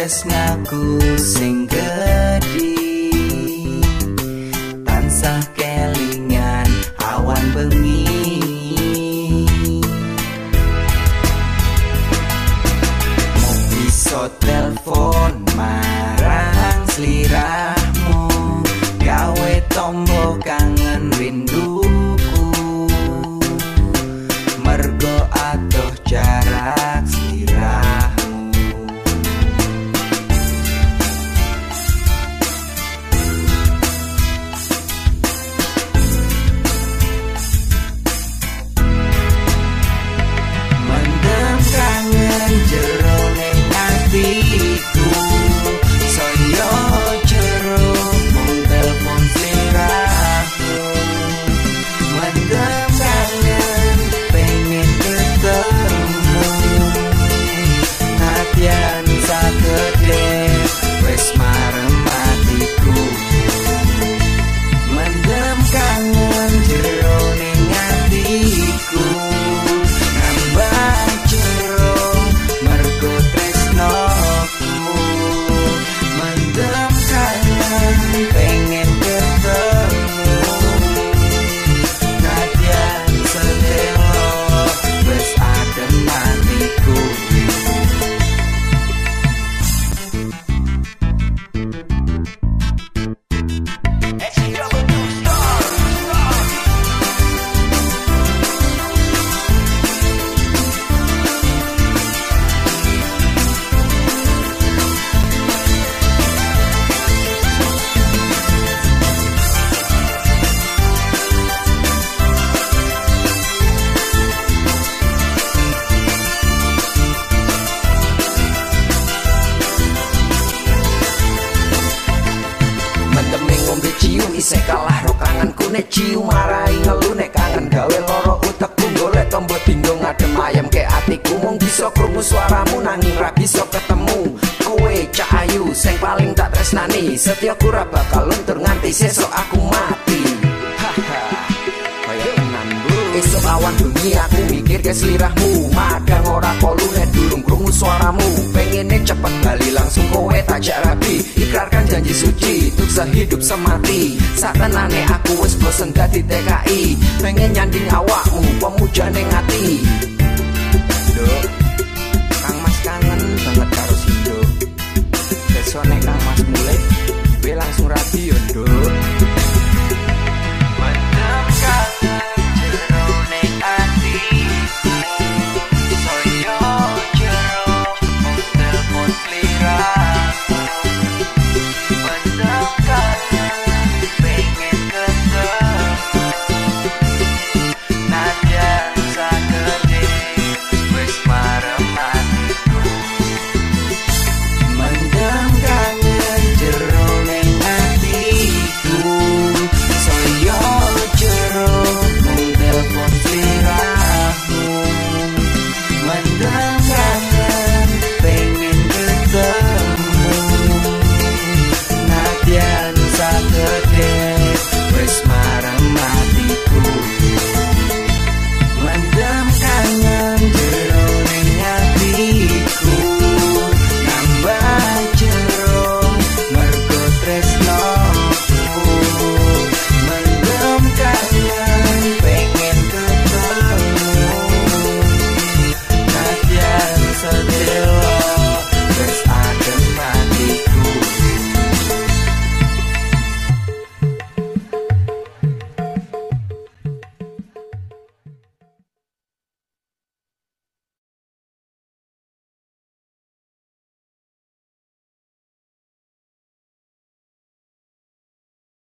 mergo tresnaku sing gedhi tansah kelingan awan bengi. Mau iso telepon marang sliramu gawe tombo kangen rinduku isih kalah ro kangenku nek cium marai ngelu nek kangen gawe loro utekku golek tombo dinggo ngadem ayam ke atiku. Mung bisa krungu suaramu nanging ra bisa ketemu. Kowe cak ayu sing paling tak tresnani. Setiaku ra bakal luntur nganti sesuk aku mati. Esok awan bengi aku mikir ke selirahmu. Madang ora kolu nek durung krungu suaramu. Pengennya cepet janji suci untuk sehidup semati. Satenane aku wis bosen dadi TKI pengen nyanding awakmu